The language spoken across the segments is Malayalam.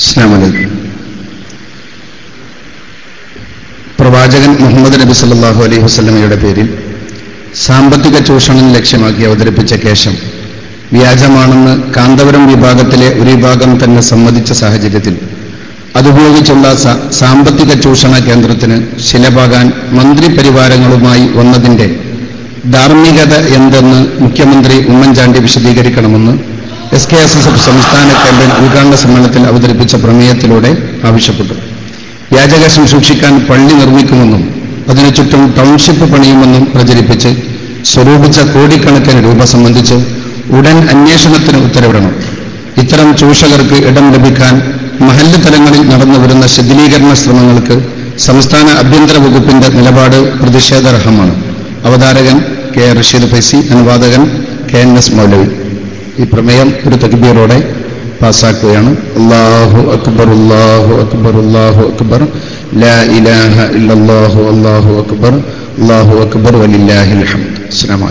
അസ്സാം പ്രവാചകൻ മുഹമ്മദ് നബി സല്ലാഹു അലൈഹി വസ്ലമയുടെ പേരിൽ സാമ്പത്തിക ചൂഷണം ലക്ഷ്യമാക്കി അവതരിപ്പിച്ച കേശം വ്യാജമാണെന്ന് കാന്തപുരം വിഭാഗത്തിലെ ഒരു വിഭാഗം തന്നെ സമ്മതിച്ച സാഹചര്യത്തിൽ അതുപയോഗിച്ചുള്ള സാമ്പത്തിക ചൂഷണ കേന്ദ്രത്തിന് ശിലപാകാൻ മന്ത്രിപരിവാരങ്ങളുമായി വന്നതിന്റെ ധാർമ്മികത എന്തെന്ന് മുഖ്യമന്ത്രി Oommen Chandy വിശദീകരിക്കണമെന്ന് S K S S F സംസ്ഥാന ക്യാമ്പയിൻ ഉദ്ഘാടന സമ്മേളനത്തിൽ അവതരിപ്പിച്ച പ്രമേയത്തിലൂടെ ആവശ്യപ്പെട്ടു. വ്യാജകാശം സൂക്ഷിക്കാൻ പള്ളി നിർമ്മിക്കുമെന്നും അതിനു ചുറ്റും ടൗൺഷിപ്പ് പണിയുമെന്നും പ്രചരിപ്പിച്ച് സ്വരൂപിച്ച കോടിക്കണക്കിന് രൂപ സംബന്ധിച്ച് ഉടൻ അന്വേഷണത്തിന് ഉത്തരവിടണം. ഇത്തരം ചൂഷകർക്ക് ഇടം ലഭിക്കാൻ മഹല്ല് തലങ്ങളിൽ നടന്നുവരുന്ന ശിഥിലീകരണ ശ്രമങ്ങൾക്ക് സംസ്ഥാന ആഭ്യന്തര വകുപ്പിന്റെ നിലപാട് പ്രതിഷേധാർഹമാണ്. അവതാരകൻ കെ റഷീദ് ഫൈസി അനുവാദകൻ കെ എൻ എസ് മൗലവി. ഈ പ്രമേയം ഒരു തക്ബീറോടെ പാസ്സാക്കുകയാണ് അള്ളാഹു അക്ബർ അള്ളാഹു അക്ബർ അള്ളാഹു അക്ബർ. ലാ ഇലാഹ ഇല്ലല്ലാഹു അള്ളാഹു അക്ബർ. അള്ളാഹു അക്ബർ വലില്ലാഹിൽ ഹംദ്. അസ്സാം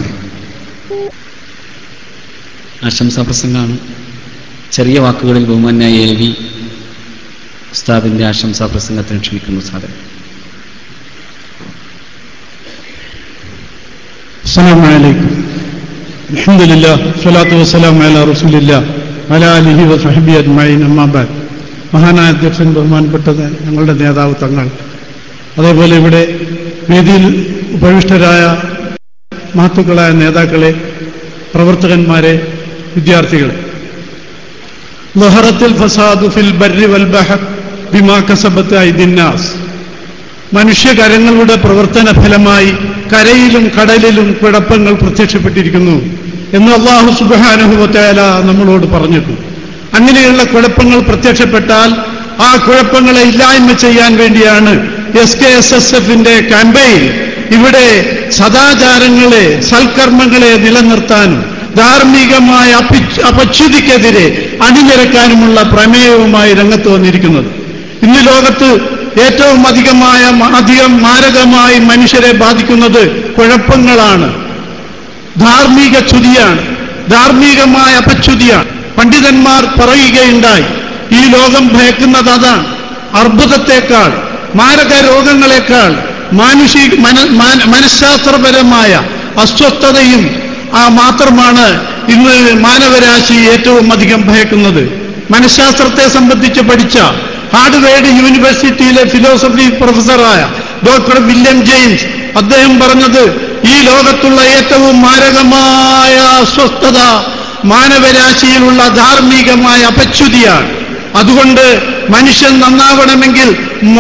ആശംസാ പ്രസംഗമാണ് ചെറിയ വാക്കുകളിൽ ബഹുമാന്യായ എ വി ഉസ്താദിന്റെ ആശംസാ പ്രസംഗത്തിന് ക്ഷണിക്കുന്നു സാധനം അസ്സാം വലൈക്കും الحمد لله والصلاة والسلام على رسول الله على آله وصحبه أجمعين أما بعد മഹാനായ അധ്യക്ഷൻ ബഹുമാനപ്പെട്ടത് ഞങ്ങളുടെ നേതാവ് തങ്ങൾ അതേപോലെ ഇവിടെ വേദിയിൽ ഉപവിഷ്ടരായ മഹത്തുക്കളായ നേതാക്കളെ പ്രവർത്തകന്മാരെ വിദ്യാർത്ഥികളെ ലഹറത്തിൽ ഫസാദു ഫിൽ ബർരി വൽ ബഹർ ബിമാ കസബത്ത് ഐദിന്നാസ് മനുഷ്യകരങ്ങളുടെ പ്രവർത്തന ഫലമായി കരയിലും കടലിലും കുഴപ്പങ്ങൾ പ്രത്യക്ഷപ്പെട്ടിരിക്കുന്നു എന്ന് അള്ളാഹു സുബാനുഭവത്തേല നമ്മളോട് പറഞ്ഞിട്ടുണ്ട് അങ്ങനെയുള്ള കുഴപ്പങ്ങൾ പ്രത്യക്ഷപ്പെട്ടാൽ ആ കുഴപ്പങ്ങളെ ഇല്ലായ്മ ചെയ്യാൻ വേണ്ടിയാണ് എസ് കെ എസ് എസ് എഫിന്റെ ക്യാമ്പയിൻ. ഇവിടെ സദാചാരങ്ങളെ സൽക്കർമ്മങ്ങളെ നിലനിർത്താനും ധാർമ്മികമായ അപി- അപച്യുതിക്കെതിരെ അണിനിരക്കാനുമുള്ള പ്രമേയവുമായി രംഗത്ത് വന്നിരിക്കുന്നത്. ഇന്ന് ലോകത്ത് ഏറ്റവും അധികമായ അധികം മാരകമായി മനുഷ്യരെ ബാധിക്കുന്നത് കുഴപ്പങ്ങളാണ്. ധാർമ്മിക ചുതിയാണ്. ധാർമ്മികമായ അപച്യുതിയാണ്. പണ്ഡിതന്മാർ പറയുകയുണ്ടായി ഈ ലോകം ഭയക്കുന്നത് അതാണ്. അർബുദത്തെക്കാൾ മാരക രോഗങ്ങളെക്കാൾ മാനുഷിക മന- മാന- മനഃശാസ്ത്രപരമായ അസ്വസ്ഥതയും ആ മാത്രമാണ് ഇന്ന് മാനവരാശി ഏറ്റവും അധികം ഭയക്കുന്നത്. മനഃശാസ്ത്രത്തെ സംബന്ധിച്ച് പഠിച്ച ഹാർഡ്വേർഡ് യൂണിവേഴ്സിറ്റിയിലെ ഫിലോസഫി പ്രൊഫസറായ ഡോക്ടർ വില്യം ജെയിംസ് അദ്ദേഹം പറഞ്ഞത് ഈ ലോകത്തുള്ള ഏറ്റവും മാരകമായ അസ്വസ്ഥത മാനവരാശിയിലുള്ള ധാർമ്മികമായ അപച്യുതിയാണ്. അതുകൊണ്ട് മനുഷ്യൻ നന്നാവണമെങ്കിൽ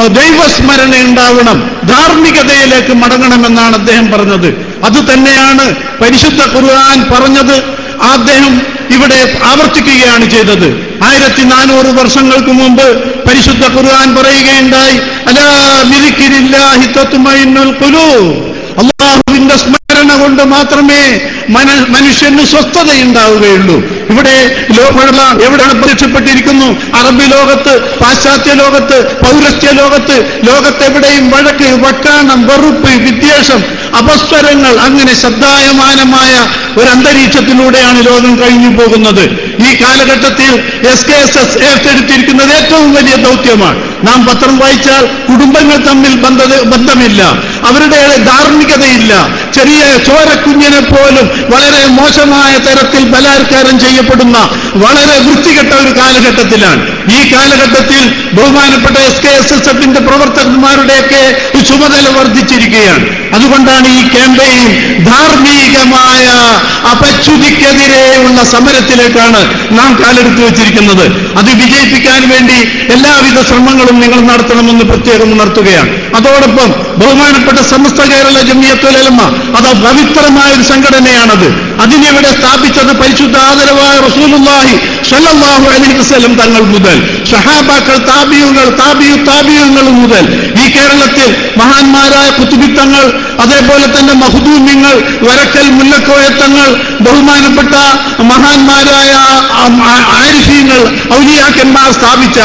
ദൈവസ്മരണ ഉണ്ടാവണം ധാർമ്മികതയിലേക്ക് മടങ്ങണമെന്നാണ് അദ്ദേഹം പറഞ്ഞത്. അത് തന്നെയാണ് പരിശുദ്ധ ഖുർആൻ പറഞ്ഞത്. അദ്ദേഹം ഇവിടെ ആവർത്തിക്കുകയാണ് ചെയ്തത്. ആയിരത്തി നാനൂറ് വർഷങ്ങൾക്ക് മുമ്പ് പരിശുദ്ധ ഖുർആൻ പറയുകയുണ്ടായി അലാ മിരിക്കിരില്ലാഹി തത്മഇന്നുൽ ഖുലൂബ് സ്മരണ കൊണ്ട് മാത്രമേ മന മനുഷ്യന് സ്വസ്ഥതയുണ്ടാവുകയുള്ളൂ. ഇവിടെ ലോകമെല്ലാം എവിടെയാണ് പ്രത്യക്ഷപ്പെട്ടിരിക്കുന്നു? അറബി ലോകത്ത് പാശ്ചാത്യ ലോകത്ത് പൗരസ്ത്യ ലോകത്ത് ലോകത്തെവിടെയും വഴക്ക് വക്കാണം വെറുപ്പ് വിദ്വേഷം അപസ്വരങ്ങൾ അങ്ങനെ ശ്രദ്ധായമാനമായ ഒരു അന്തരീക്ഷത്തിലൂടെയാണ് ലോകം കഴിഞ്ഞു പോകുന്നത്. ഈ കാലഘട്ടത്തിൽ എസ് കെ എസ് എസ് ഏറ്റെടുത്തിരിക്കുന്നത് ഏറ്റവും വലിയ ദൗത്യമാണ്. നാം പത്രം വായിച്ചാൽ കുടുംബങ്ങൾ തമ്മിൽ ബന്ധ ബന്ധമില്ല. അവരുടെ ധാർമ്മികതയില്ല. ചെറിയ ചോരക്കുഞ്ഞിനെ പോലും വളരെ മോശമായ തരത്തിൽ ബലാത്കാരം ചെയ്യപ്പെടുന്ന വളരെ വൃത്തികെട്ട ഒരു കാലഘട്ടത്തിലാണ്. ഈ കാലഘട്ടത്തിൽ ബഹുമാനപ്പെട്ട എസ് കെ എസ് എസ് എഫിന്റെ പ്രവർത്തകന്മാരുടെയൊക്കെ ചുമതല വർദ്ധിച്ചിരിക്കുകയാണ്. അതുകൊണ്ടാണ് ഈ ക്യാമ്പയിൻ ധാർമ്മികമായ അപച്യുതിക്കെതിരെയുള്ള സമരത്തിലേക്കാണ് നാം കാലെടുത്ത് വെച്ചിരിക്കുന്നത്. അത് വിജയിപ്പിക്കാൻ വേണ്ടി എല്ലാവിധ ശ്രമങ്ങളും നിങ്ങൾ നടത്തണമെന്ന് പ്രത്യേകം ഉണർത്തുകയാണ്. അതോടൊപ്പം ബഹുമാനപ്പെട്ട സമസ്ത കേരള ജമിയത്തുലമ അത് പവിത്രമായ ഒരു സംഘടനയാണത്. അതിനെവിടെ സ്ഥാപിച്ചത് പരിശുദ്ധ ആദരവായ റസൂലുള്ളാഹി സ്വല്ലല്ലാഹു അലൈഹി വസല്ലം തങ്ങൾ മുതൽ. ഷഹാബാക്കൾ താബിയുകൾ താബിയു താബിയുങ്ങൾ മുതൽ. ഈ കേരളത്തിൽ മഹാന്മാരായ കുത്തുബിത്തങ്ങൾ അതേപോലെ തന്നെ മഹുദൂമ്യങ്ങൾ വരക്കൽ മുല്ലക്കോയത്തങ്ങൾ ബഹുമാനപ്പെട്ട മഹാന്മാരായ ആരിഫീങ്ങൾ ഔലിയാക്കന്മാർ സ്ഥാപിച്ച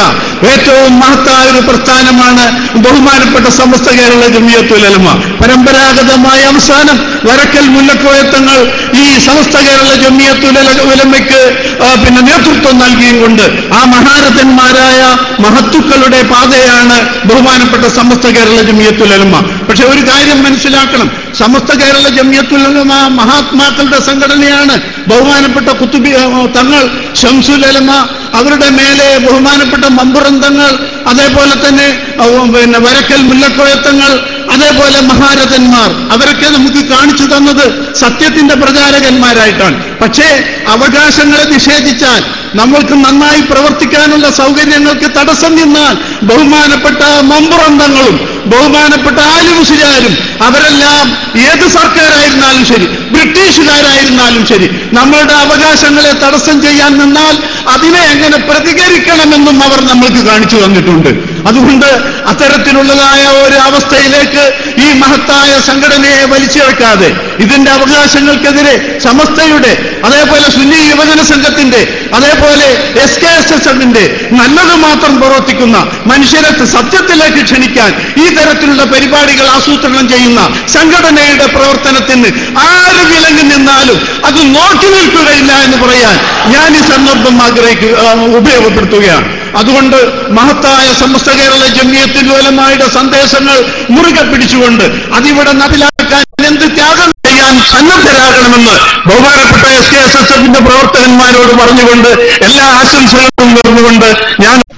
ഏറ്റവും മഹത്തായ ഒരു പ്രസ്ഥാനമാണ് ബഹുമാനപ്പെട്ട സമസ്ത കേരള ജമിയത്തുലമ പരമ്പരാഗതമായ അവസാനം വരക്കൽ മുല്ലക്കോയത്തങ്ങൾ ഈ സമസ്ത കേരള ജമിയത്തുലമയ്ക്ക് പിന്നെ നേതൃത്വം നൽകിയും കൊണ്ട് ആ മഹാരഥന്മാരായ മഹത്തുക്കളുടെ പാതയാണ് ബഹുമാനപ്പെട്ട സമസ്ത കേരള ജമിയത്തുലമ പക്ഷെ ഒരു കാര്യം മനസ്സിലാക്കണം. സമസ്ത കേരള ജമ്യത്തുലമ മഹാത്മാക്കളുടെ സംഘടനയാണ്. ബഹുമാനപ്പെട്ട കുത്തുബി തങ്ങൾ ഷംസുലമ അവരുടെ മേലെ ബഹുമാനപ്പെട്ട മമ്പുറന്തങ്ങൾ അതേപോലെ തന്നെ പിന്നെ വരക്കൽ മുല്ലക്കോയത്തങ്ങൾ അതേപോലെ മഹാരഥന്മാർ. അവരൊക്കെ നമുക്ക് കാണിച്ചു തന്നത് സത്യത്തിന്റെ പ്രചാരകന്മാരായിട്ടാണ്. പക്ഷേ അവകാശങ്ങളെ നിഷേധിച്ചാൽ നമ്മൾക്ക് നന്നായി പ്രവർത്തിക്കാനുള്ള സൗകര്യങ്ങൾക്ക് തടസ്സം നിന്നാൽ ബഹുമാനപ്പെട്ട മമ്പുറന്തങ്ങളും ബഹുമാനപ്പെട്ട ആലുമുസിലാരും അവരെല്ലാം ഏത് സർക്കാരായിരുന്നാലും ശരി ബ്രിട്ടീഷുകാരായിരുന്നാലും ശരി നമ്മളുടെ അവകാശങ്ങളെ തടസ്സം ചെയ്യാൻ നിന്നാൽ അതിനെ എങ്ങനെ പ്രതികരിക്കണമെന്നും അവർ നമ്മൾക്ക് കാണിച്ചു തന്നിട്ടുണ്ട്. അതുകൊണ്ട് അത്തരത്തിലുള്ളതായ ഒരു അവസ്ഥയിലേക്ക് ഈ മഹത്തായ സംഘടനയെ വലിച്ചേക്കാതെ ഇതിന്റെ അവകാശങ്ങൾക്കെതിരെ സമസ്തയുടെ അതേപോലെ സുന്നി യുവജന സംഘത്തിന്റെ അതേപോലെ എസ് കെ എസ് എസ് എഫിന്റെ നല്ലത് മാത്രം പ്രവർത്തിക്കുന്ന മനുഷ്യരെ സത്യത്തിലേക്ക് ക്ഷണിക്കാൻ ഈ തരത്തിലുള്ള പരിപാടികൾ ആസൂത്രണം ചെയ്യുന്ന സംഘടനയുടെ പ്രവർത്തനത്തിന് ആര് വിലങ്ങി നിന്നാലും അത് നോക്കി നിൽക്കുകയില്ല എന്ന് പറയാൻ ഞാൻ ഈ സന്ദർഭം ആഗ്രഹിക്കുക ഉപയോഗപ്പെടുത്തുകയാണ്. അതുകൊണ്ട് മഹത്തായ സമസ്ത കേരള ജമിയത്തിലുലമായുടെ സന്ദേശങ്ങൾ മുറുകെ പിടിച്ചുകൊണ്ട് അതിവിടെ നടപ്പിലാക്കാൻ എന്ത് ത്യാഗം ചെയ്യാൻ സന്നദ്ധരാകണമെന്ന് ബഹുമാനപ്പെട്ട എസ് കെ എസ് എസ് എഫിന്റെ പ്രവർത്തകന്മാരോട് പറഞ്ഞുകൊണ്ട് എല്ലാ ആശംസകളും നേർന്നുകൊണ്ട് ഞാൻ